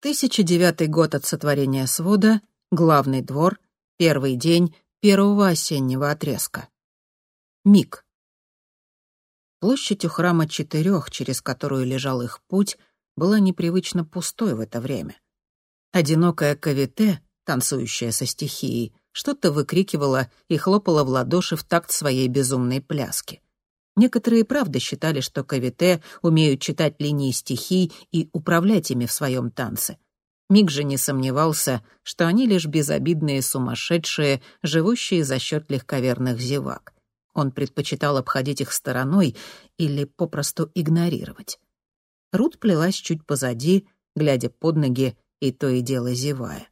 1009 год от сотворения свода, главный двор, первый день первого осеннего отрезка. Миг. Площадь у храма четырех, через которую лежал их путь, была непривычно пустой в это время. Одинокая кавите, танцующая со стихией, что-то выкрикивала и хлопала в ладоши в такт своей безумной пляски. Некоторые правда считали, что кавите умеют читать линии стихий и управлять ими в своем танце. Миг же не сомневался, что они лишь безобидные сумасшедшие, живущие за счет легковерных зевак. Он предпочитал обходить их стороной или попросту игнорировать. Рут плелась чуть позади, глядя под ноги и то и дело зевая.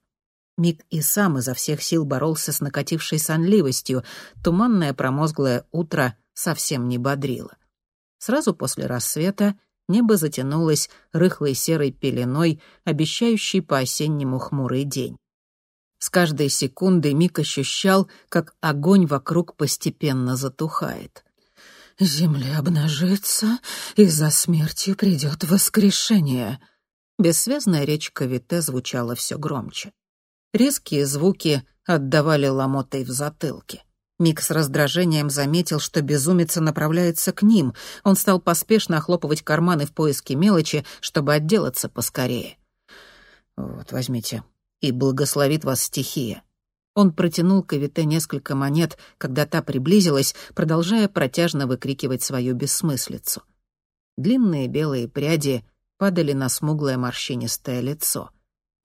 Миг и сам изо всех сил боролся с накатившей сонливостью. Туманное промозглое утро совсем не бодрило. Сразу после рассвета небо затянулось рыхлой серой пеленой, обещающей по-осеннему хмурый день. С каждой секундой Мик ощущал, как огонь вокруг постепенно затухает. «Земля обнажится, и за смертью придет воскрешение». Бессвязная речь Кавите звучала все громче. Резкие звуки отдавали ломотой в затылке. Мик с раздражением заметил, что безумица направляется к ним. Он стал поспешно охлопывать карманы в поиске мелочи, чтобы отделаться поскорее. «Вот, возьмите. И благословит вас стихия». Он протянул Кавите несколько монет, когда та приблизилась, продолжая протяжно выкрикивать свою бессмыслицу. Длинные белые пряди падали на смуглое морщинистое лицо —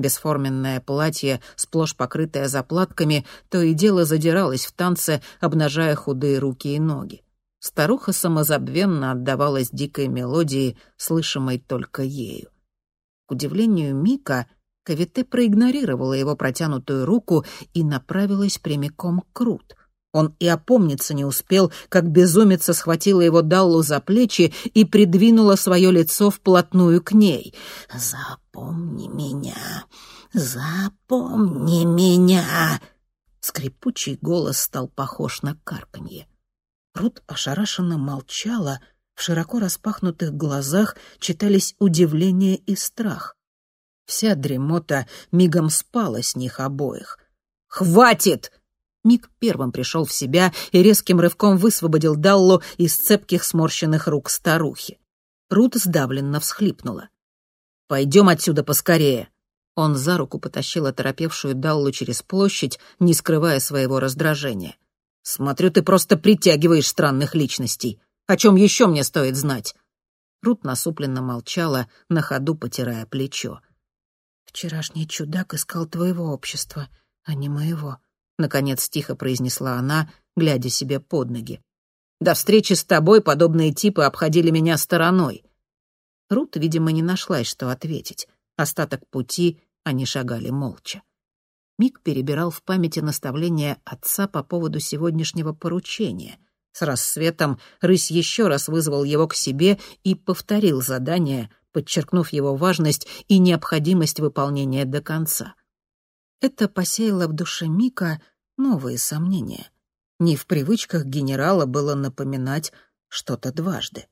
Бесформенное платье, сплошь покрытое заплатками, то и дело задиралось в танце, обнажая худые руки и ноги. Старуха самозабвенно отдавалась дикой мелодии, слышимой только ею. К удивлению Мика, Кавите проигнорировала его протянутую руку и направилась прямиком к Крут — он и опомниться не успел, как безумица схватила его Даллу за плечи и придвинула свое лицо вплотную к ней. «Запомни меня! Запомни меня!» Скрипучий голос стал похож на карканье. Рут ошарашенно молчала, в широко распахнутых глазах читались удивление и страх. Вся дремота мигом спала с них обоих. «Хватит!» Мик первым пришел в себя и резким рывком высвободил Даллу из цепких сморщенных рук старухи. Рут сдавленно всхлипнула. «Пойдем отсюда поскорее!» Он за руку потащил оторопевшую Даллу через площадь, не скрывая своего раздражения. «Смотрю, ты просто притягиваешь странных личностей. О чем еще мне стоит знать?» Рут насупленно молчала, на ходу потирая плечо. «Вчерашний чудак искал твоего общества, а не моего», наконец тихо произнесла она, глядя себе под ноги. До встречи с тобой подобные типы обходили меня стороной. Рут, видимо, не нашлась, что ответить. Остаток пути они шагали молча. Мик перебирал в памяти наставления отца по поводу сегодняшнего поручения. С рассветом рысь еще раз вызвал его к себе и повторил задание, подчеркнув его важность и необходимость выполнения до конца. Это посеяло в душе Мика новые сомнения. Не в привычках генерала было напоминать что-то дважды.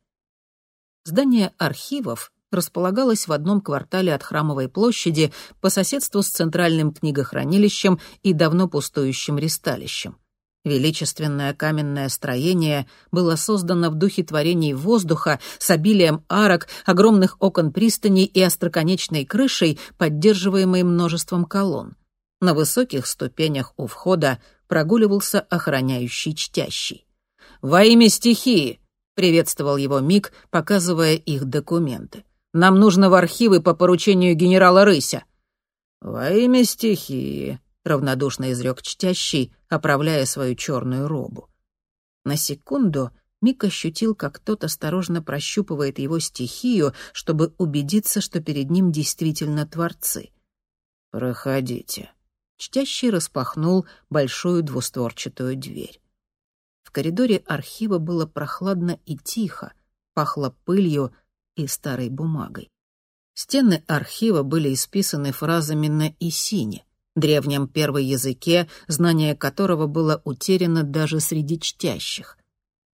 Здание архивов располагалось в одном квартале от Храмовой площади по соседству с центральным книгохранилищем и давно пустующим ристалищем. Величественное каменное строение было создано в духе творений воздуха с обилием арок, огромных окон пристани и остроконечной крышей, поддерживаемой множеством колонн. На высоких ступенях у входа прогуливался охраняющий чтящий. «Во имя стихии!» — приветствовал его Мик, показывая их документы. «Нам нужно в архивы по поручению генерала Рыся». «Во имя стихии», — равнодушно изрек чтящий, оправляя свою черную робу. На секунду Мик ощутил, как тот осторожно прощупывает его стихию, чтобы убедиться, что перед ним действительно творцы. «Проходите», Чтящий распахнул большую двустворчатую дверь. В коридоре архива было прохладно и тихо, пахло пылью и старой бумагой. Стены архива были исписаны фразами на исине, древнем первой языке, знание которого было утеряно даже среди чтящих.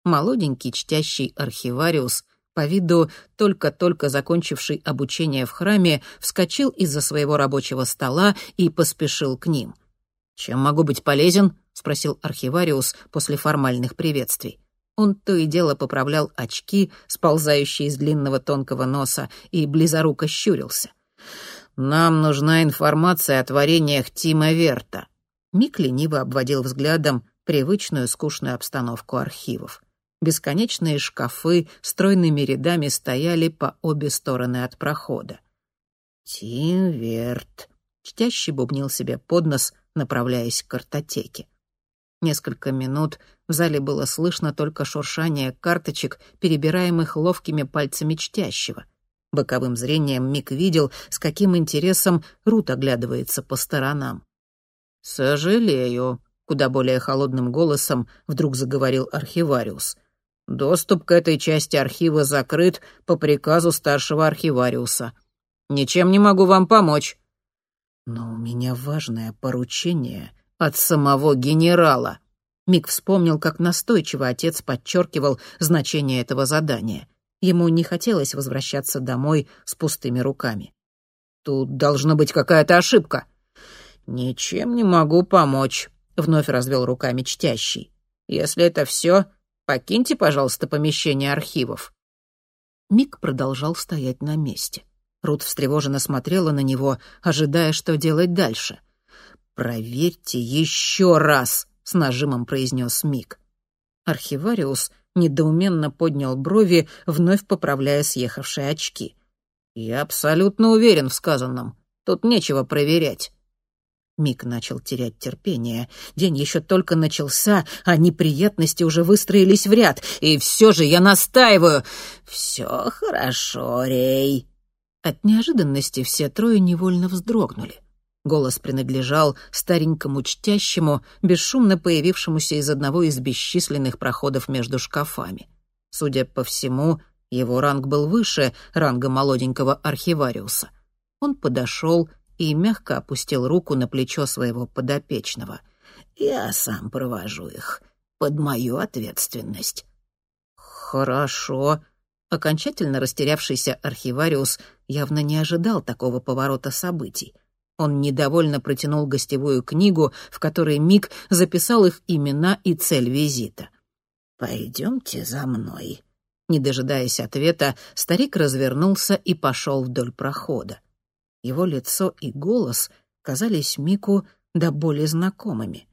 Молоденький чтящий архивариус по виду только-только закончивший обучение в храме, вскочил из-за своего рабочего стола и поспешил к ним. «Чем могу быть полезен?» — спросил архивариус после формальных приветствий. Он то и дело поправлял очки, сползающие из длинного тонкого носа, и близоруко щурился. «Нам нужна информация о творениях Тима Верта». Мик лениво обводил взглядом привычную скучную обстановку архивов. Бесконечные шкафы стройными рядами стояли по обе стороны от прохода. «Тим Верт», — чтящий бубнил себе под нос, направляясь к картотеке. Несколько минут в зале было слышно только шуршание карточек, перебираемых ловкими пальцами чтящего. Боковым зрением Мик видел, с каким интересом Рут оглядывается по сторонам. «Сожалею», — куда более холодным голосом вдруг заговорил архивариус. «Доступ к этой части архива закрыт по приказу старшего архивариуса. Ничем не могу вам помочь». «Но у меня важное поручение от самого генерала». Мик вспомнил, как настойчиво отец подчеркивал значение этого задания. Ему не хотелось возвращаться домой с пустыми руками. «Тут должна быть какая-то ошибка». «Ничем не могу помочь», — вновь развел руками чтящий. «Если это все, покиньте, пожалуйста, помещение архивов». Мик продолжал стоять на месте. Рут встревоженно смотрела на него, ожидая, что делать дальше. «Проверьте еще раз», — с нажимом произнес Мик. Архивариус недоуменно поднял брови, вновь поправляя съехавшие очки. «Я абсолютно уверен в сказанном. Тут нечего проверять». Мик начал терять терпение. День еще только начался, а неприятности уже выстроились в ряд. И все же я настаиваю. «Все хорошо, Рей». От неожиданности все трое невольно вздрогнули. Голос принадлежал старенькому чтящему, бесшумно появившемуся из одного из бесчисленных проходов между шкафами. Судя по всему, его ранг был выше ранга молоденького архивариуса. Он подошел и мягко опустил руку на плечо своего подопечного. «Я сам провожу их. Под мою ответственность». «Хорошо». Окончательно растерявшийся архивариус явно не ожидал такого поворота событий — он недовольно протянул гостевую книгу, в которой Мик записал их имена и цель визита. «Пойдемте за мной». Не дожидаясь ответа, старик развернулся и пошел вдоль прохода. Его лицо и голос казались Мику до боли знакомыми.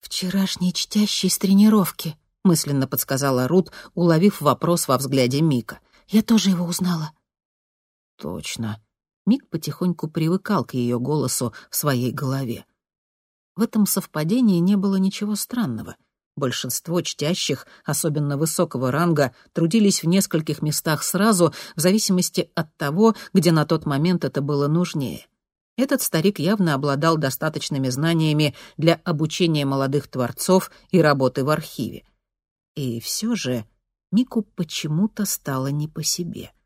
«Вчерашний чтящий с тренировки», — мысленно подсказала Рут, уловив вопрос во взгляде Мика. «Я тоже его узнала». «Точно», Мик потихоньку привыкал к ее голосу в своей голове. В этом совпадении не было ничего странного. Большинство чтящих, особенно высокого ранга, трудились в нескольких местах сразу, в зависимости от того, где на тот момент это было нужнее. Этот старик явно обладал достаточными знаниями для обучения молодых творцов и работы в архиве. И все же Мику почему-то стало не по себе —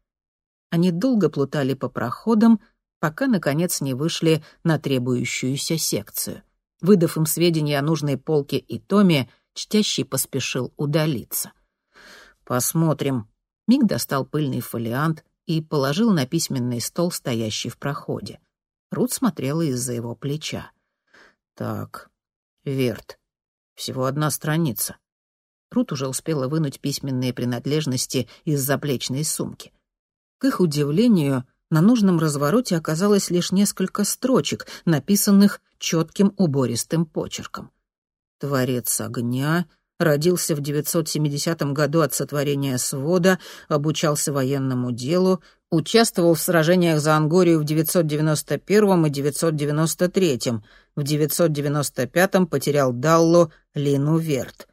они долго плутали по проходам, пока, наконец, не вышли на требующуюся секцию. Выдав им сведения о нужной полке и томе, чтящий поспешил удалиться. «Посмотрим». Миг достал пыльный фолиант и положил на письменный стол, стоящий в проходе. Рут смотрела из-за его плеча. «Так, Верт. Всего одна страница». Рут уже успела вынуть письменные принадлежности из заплечной сумки. К их удивлению, на нужном развороте оказалось лишь несколько строчек, написанных четким убористым почерком. «Творец огня», родился в 970 году от сотворения свода, обучался военному делу, участвовал в сражениях за Ангорию в 991 и 993, в 995 потерял Даллу Лину Верт.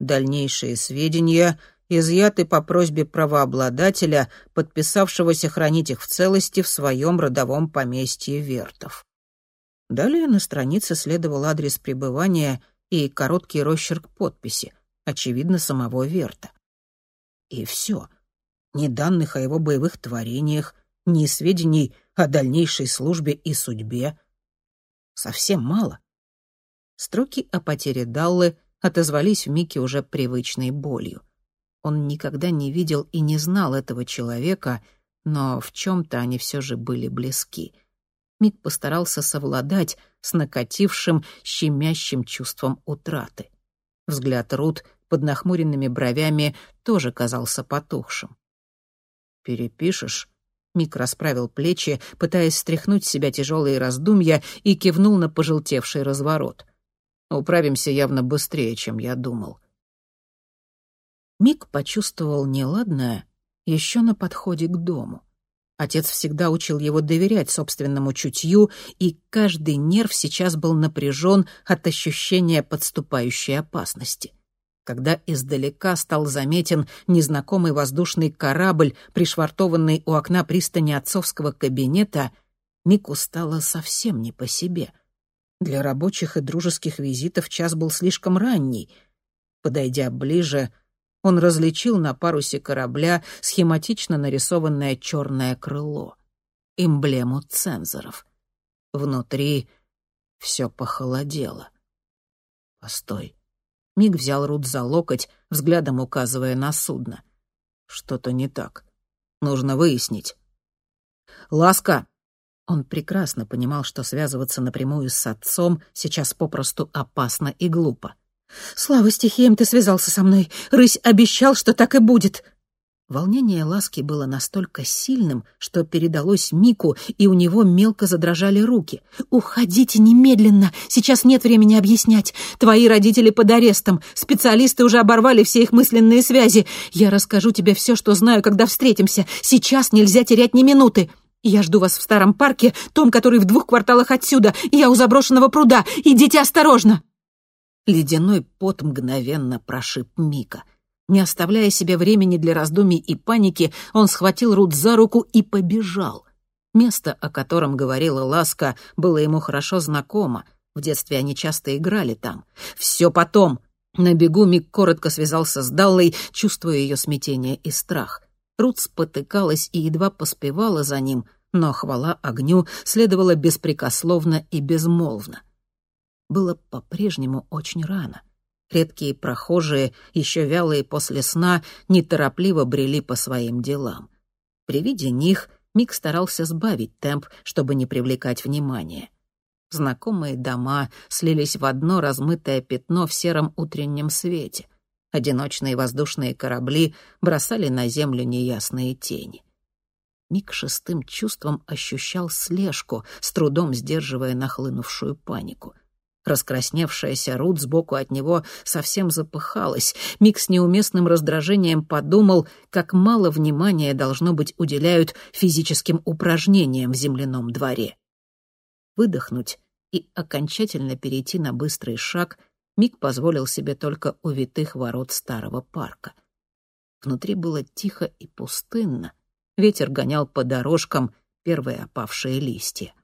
Дальнейшие сведения изъяты по просьбе правообладателя, подписавшегося хранить их в целости в своем родовом поместье Вертов. Далее на странице следовал адрес пребывания и короткий росчерк подписи, очевидно, самого Верта. И все. Ни данных о его боевых творениях, ни сведений о дальнейшей службе и судьбе. Совсем мало. Строки о потере Даллы отозвались в Мике уже привычной болью — Он никогда не видел и не знал этого человека, но в чем-то они все же были близки. Мик постарался совладать с накатившим, щемящим чувством утраты. Взгляд Рут под нахмуренными бровями тоже казался потухшим. «Перепишешь?» Мик расправил плечи, пытаясь стряхнуть с себя тяжелые раздумья, и кивнул на пожелтевший разворот. «Управимся явно быстрее, чем я думал». Мик почувствовал неладное еще на подходе к дому. Отец всегда учил его доверять собственному чутью, и каждый нерв сейчас был напряжен от ощущения подступающей опасности. Когда издалека стал заметен незнакомый воздушный корабль, пришвартованный у окна пристани отцовского кабинета, Мику стало совсем не по себе. Для рабочих и дружеских визитов час был слишком ранний. Подойдя ближе, он различил на парусе корабля схематично нарисованное черное крыло, эмблему цензоров. Внутри все похолодело. «Постой». Миг взял Рут за локоть, взглядом указывая на судно. «Что-то не так. Нужно выяснить». «Ласка!» Он прекрасно понимал, что связываться напрямую с отцом сейчас попросту опасно и глупо. «Слава стихиям, ты связался со мной. Рысь обещал, что так и будет». Волнение Ласки было настолько сильным, что передалось Мику, и у него мелко задрожали руки. «Уходите немедленно! Сейчас нет времени объяснять. Твои родители под арестом. Специалисты уже оборвали все их мысленные связи. Я расскажу тебе все, что знаю, когда встретимся. Сейчас нельзя терять ни минуты. Я жду вас в старом парке, том, который в двух кварталах отсюда. Я у заброшенного пруда. Идите осторожно!» Ледяной пот мгновенно прошиб Мика. Не оставляя себе времени для раздумий и паники, он схватил Рут за руку и побежал. Место, о котором говорила Ласка, было ему хорошо знакомо. В детстве они часто играли там. «Все потом!» На бегу Мик коротко связался с Даллой, чувствуя ее смятение и страх. Рут спотыкалась и едва поспевала за ним, но хвала огню следовала беспрекословно и безмолвно было по-прежнему очень рано. Редкие прохожие, еще вялые после сна, неторопливо брели по своим делам. При виде них Мик старался сбавить темп, чтобы не привлекать внимания. Знакомые дома слились в одно размытое пятно в сером утреннем свете. Одиночные воздушные корабли бросали на землю неясные тени. Мик шестым чувством ощущал слежку, с трудом сдерживая нахлынувшую панику — Раскрасневшаяся Рут сбоку от него совсем запыхалась. Мик с неуместным раздражением подумал, как мало внимания, должно быть, уделяют физическим упражнениям в земляном дворе. Выдохнуть и окончательно перейти на быстрый шаг Мик позволил себе только у витых ворот старого парка. Внутри было тихо и пустынно. Ветер гонял по дорожкам первые опавшие листья.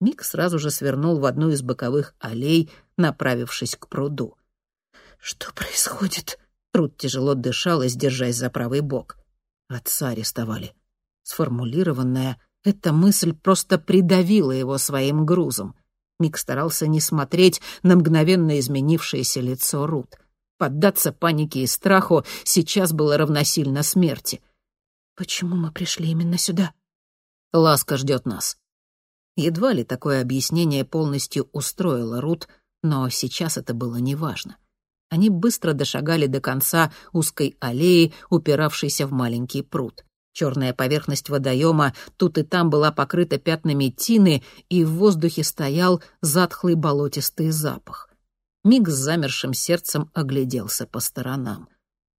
Мик сразу же свернул в одну из боковых аллей, направившись к пруду. «Что происходит?» Рут тяжело дышала, сдержась за правый бок. Отца арестовали. Сформулированная, эта мысль просто придавила его своим грузом. Мик старался не смотреть на мгновенно изменившееся лицо Рут. Поддаться панике и страху сейчас было равносильно смерти. «Почему мы пришли именно сюда?» «Ласка ждет нас. Едва ли такое объяснение полностью устроило Рут, но сейчас это было неважно. Они быстро дошагали до конца узкой аллеи, упиравшейся в маленький пруд. Черная поверхность водоема тут и там была покрыта пятнами тины, и в воздухе стоял затхлый болотистый запах. Миг с замершим сердцем огляделся по сторонам.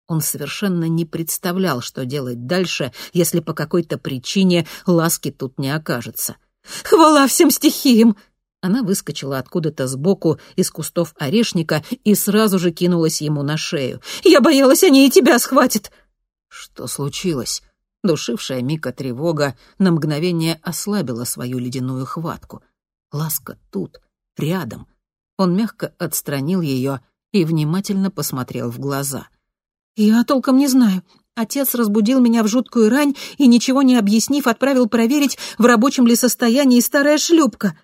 Он совершенно не представлял, что делать дальше, если по какой-то причине ласки тут не окажется — Хвала всем стихиям!» Она выскочила откуда-то сбоку из кустов орешника и сразу же кинулась ему на шею. «Я боялась, они и тебя схватят!» Что случилось? Душившая Мика тревога на мгновение ослабила свою ледяную хватку. Ласка тут, рядом. Он мягко отстранил ее и внимательно посмотрел в глаза. «Я толком не знаю. Отец разбудил меня в жуткую рань и, ничего не объяснив, отправил проверить, в рабочем ли состоянии старая шлюпка.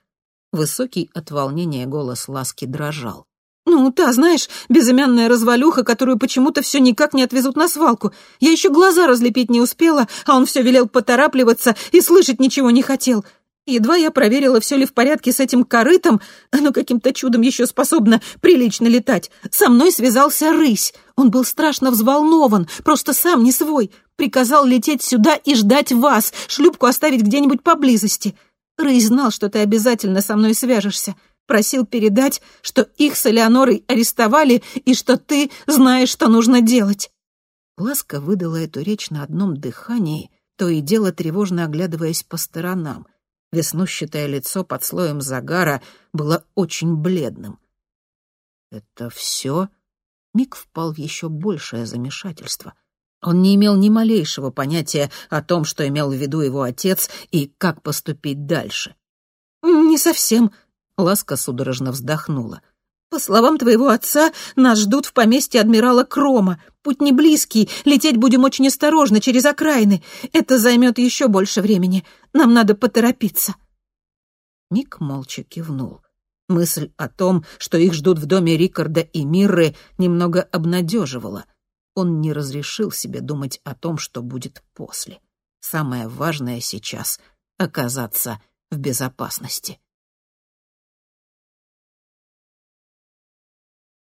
Высокий от волнения голос Ласки дрожал. Ну, та, знаешь, безымянная развалюха, которую почему-то все никак не отвезут на свалку. Я еще глаза разлепить не успела, а он все велел поторапливаться и слышать ничего не хотел. Едва я проверила, все ли в порядке с этим корытом, оно каким-то чудом еще способно прилично летать. Со мной связался рысь. Он был страшно взволнован, просто сам не свой. Приказал лететь сюда и ждать вас, шлюпку оставить где-нибудь поблизости. Рысь знал, что ты обязательно со мной свяжешься. Просил передать, что их с Элеонорой арестовали и что ты знаешь, что нужно делать». Ласка выдала эту речь на одном дыхании, то и дело тревожно оглядываясь по сторонам. Веснущатое лицо под слоем загара было очень бледным. «Это все?» Мик впал в еще большее замешательство. Он не имел ни малейшего понятия о том, что имел в виду его отец и как поступить дальше. «Не совсем», Ласка судорожно вздохнула. «По словам твоего отца, нас ждут в поместье адмирала Крома. Путь не близкий, лететь будем очень осторожно, через окраины. Это займет еще больше времени. Нам надо поторопиться». Мик молча кивнул. Мысль о том, что их ждут в доме Рикарда и Мирры, немного обнадеживала. Он не разрешил себе думать о том, что будет после. Самое важное сейчас — оказаться в безопасности.